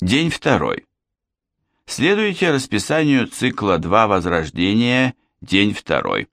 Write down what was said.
День второй. Следуйте расписанию цикла 2 Возрождение, день второй.